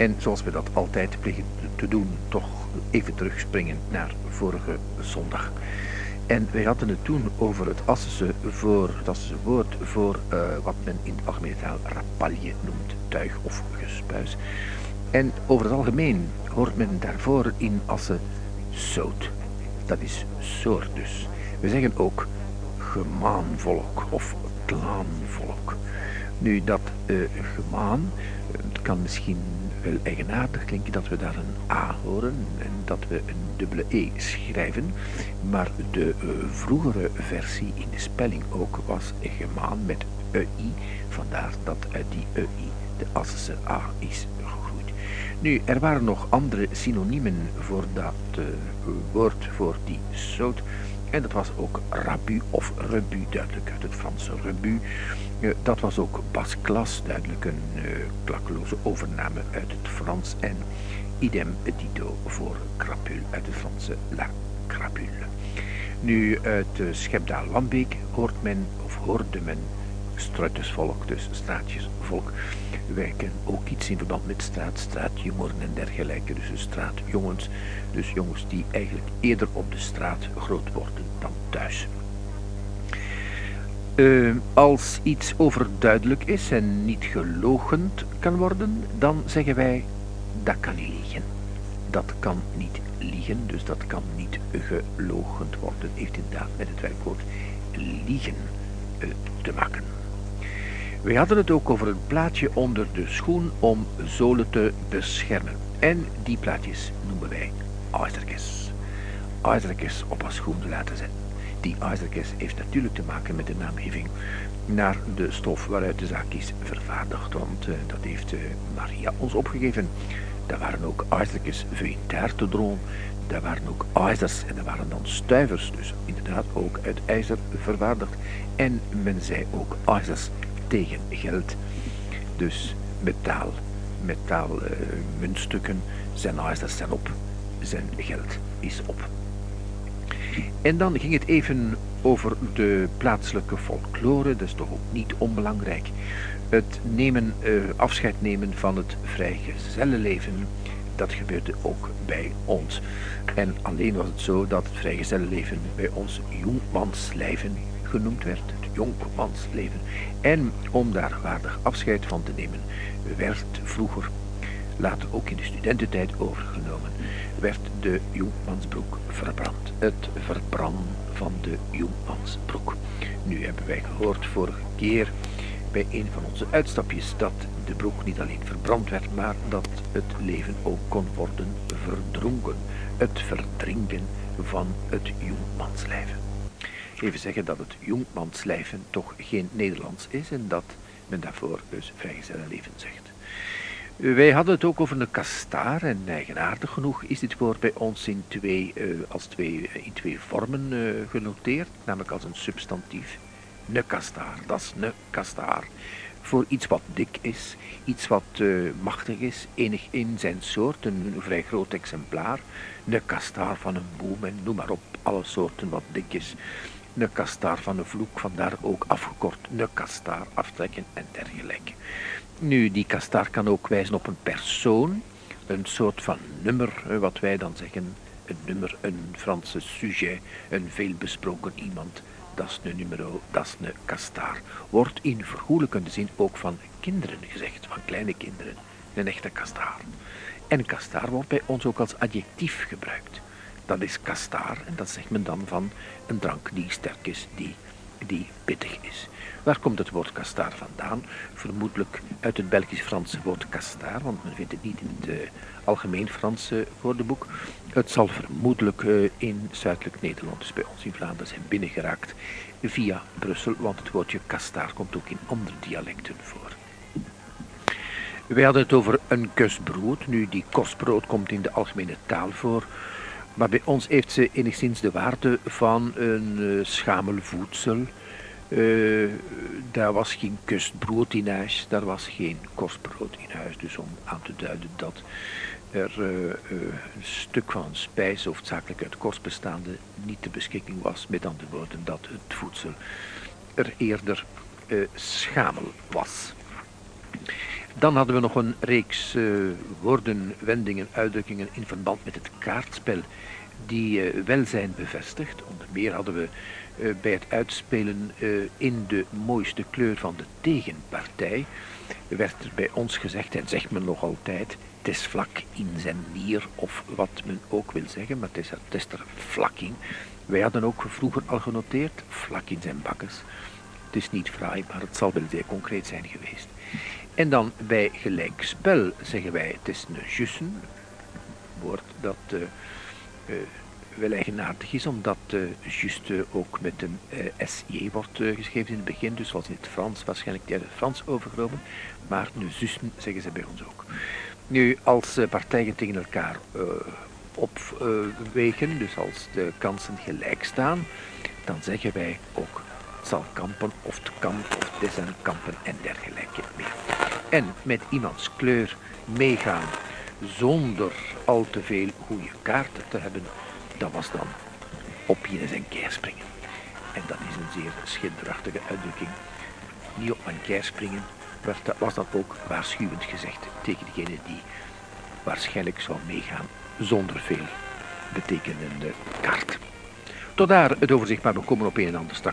En zoals we dat altijd plegen te doen, toch even terugspringen naar vorige zondag. En wij hadden het toen over het Assense, voor, het woord voor uh, wat men in de algemene taal rapalje noemt, tuig of gespuis. En over het algemeen hoort men daarvoor in Assen zout. Dat is soort dus. We zeggen ook gemaanvolk of klaanvolk. Nu, dat uh, gemaan, het kan misschien wel eigenaardig klinken dat we daar een A horen en dat we een dubbele E schrijven, maar de uh, vroegere versie in de spelling ook was gemaan met EI, vandaar dat uit die EI de Assense A is gegroeid. Nu, er waren nog andere synoniemen voor dat uh, woord, voor die soort, en dat was ook rabu of rebu, duidelijk uit het Franse rebu. Uh, dat was ook basclas, duidelijk een uh, klakkeloze overname uit het Frans. En idem dito voor crapule uit het Franse la crapule. Nu, uit uh, Schepdaal-Lambeek hoort men, of hoorde men, struitjesvolk, dus straatjesvolk. Wij kennen ook iets in verband met straat, straatjongeren en dergelijke. Dus straatjongens, dus jongens die eigenlijk eerder op de straat groot worden dan thuis. Uh, als iets overduidelijk is en niet gelogend kan worden, dan zeggen wij dat kan niet liegen. Dat kan niet liegen, dus dat kan niet gelogend worden. Heeft inderdaad met het werkwoord liegen uh, te maken. We hadden het ook over een plaatje onder de schoen om zolen te beschermen. En die plaatjes noemen wij ijzerkes. Ijzerkes op een schoen te laten zetten. Die ijzerkes heeft natuurlijk te maken met de naamgeving naar de stof waaruit de zaak is vervaardigd. Want uh, dat heeft uh, Maria ons opgegeven. Daar waren ook ijzerkes veintair te droom. Daar waren ook ijzers en er waren dan stuivers. Dus inderdaad ook uit ijzer vervaardigd. En men zei ook ijzers tegen geld. Dus metaal, metaal uh, muntstukken, zijn zijn op, zijn geld is op. En dan ging het even over de plaatselijke folklore, dat is toch ook niet onbelangrijk. Het nemen, uh, afscheid nemen van het vrijgezellenleven, dat gebeurde ook bij ons. En alleen was het zo dat het vrijgezellenleven bij ons jongmanslijven genoemd werd, het jonkmansleven. En om daar waardig afscheid van te nemen, werd vroeger, later ook in de studententijd overgenomen, werd de jonkmansbroek verbrand. Het verbranden van de jonkmansbroek. Nu hebben wij gehoord vorige keer bij een van onze uitstapjes dat de broek niet alleen verbrand werd, maar dat het leven ook kon worden verdronken. Het verdrinken van het jonkmanslijven even zeggen dat het jonkmanslijven toch geen Nederlands is en dat men daarvoor dus vrijgezellenleven zegt. Wij hadden het ook over een kastaar en eigenaardig genoeg is dit woord bij ons in twee, uh, als twee, uh, in twee vormen uh, genoteerd, namelijk als een substantief. Ne kastaar, dat is ne kastaar. Voor iets wat dik is, iets wat machtig is, enig in zijn soort, een, een vrij groot exemplaar. Ne kastaar van een boom en noem maar op, alle soorten wat dik is ne kastaar van de vloek, vandaar ook afgekort ne kastaar aftrekken en dergelijke. Nu, die kastaar kan ook wijzen op een persoon, een soort van nummer, wat wij dan zeggen, een nummer, een Franse sujet, een veelbesproken iemand, dat is een numero, dat is een kastaar. Wordt in vergoelijkende zin ook van kinderen gezegd, van kleine kinderen, een echte kastaar. En kastaar wordt bij ons ook als adjectief gebruikt dat is kastaar. En dat zegt men dan van een drank die sterk is, die, die pittig is. Waar komt het woord kastaar vandaan? Vermoedelijk uit het Belgisch-Franse woord kastaar, want men vindt het niet in het uh, algemeen Franse woordenboek. Het zal vermoedelijk uh, in zuidelijk Nederland, dus bij ons in Vlaanderen, zijn binnengeraakt via Brussel, want het woordje kastaar komt ook in andere dialecten voor. Wij hadden het over een kusbrood. Nu, die kostbrood komt in de algemene taal voor. Maar bij ons heeft ze enigszins de waarde van een uh, schamelvoedsel. Uh, daar was geen kustbrood in huis, daar was geen kostbrood in huis. Dus om aan te duiden dat er uh, een stuk van spijs, hoofdzakelijk uit kost bestaande, niet te beschikking was. Met andere woorden, dat het voedsel er eerder schamel was. Dan hadden we nog een reeks uh, woorden, wendingen, uitdrukkingen in verband met het kaartspel die uh, wel zijn bevestigd. Onder meer hadden we uh, bij het uitspelen in de mooiste kleur van de tegenpartij werd er bij ons gezegd, en zegt men nog altijd, het is vlak in zijn nier, of wat men ook wil zeggen, maar het is, het is er vlak in. Wij hadden ook vroeger al genoteerd, vlak in zijn bakkes. Het is niet fraai, maar het zal wel zeer concreet zijn geweest. En dan bij gelijkspel zeggen wij, het is een jussen, woord dat uh, uh, wel eigenaardig is, omdat uh, juste ook met een SJ wordt geschreven in het begin, dus zoals in het Frans, waarschijnlijk uit het Frans overgenomen, maar een zussen zeggen ze bij ons ook. Nu, als partijen tegen elkaar opwegen, dus als de kansen gelijk staan, dan zeggen wij ook zal kampen of het kamp of een kampen en dergelijke meer. En met iemands kleur meegaan zonder al te veel goede kaarten te hebben, dat was dan op Ines en keer springen. En dat is een zeer schilderachtige uitdrukking. Niet op mijn keer springen, was dat ook waarschuwend gezegd tegen degene die waarschijnlijk zou meegaan zonder veel betekenende kaart. Tot daar het overzicht, maar we komen op een en ander straks.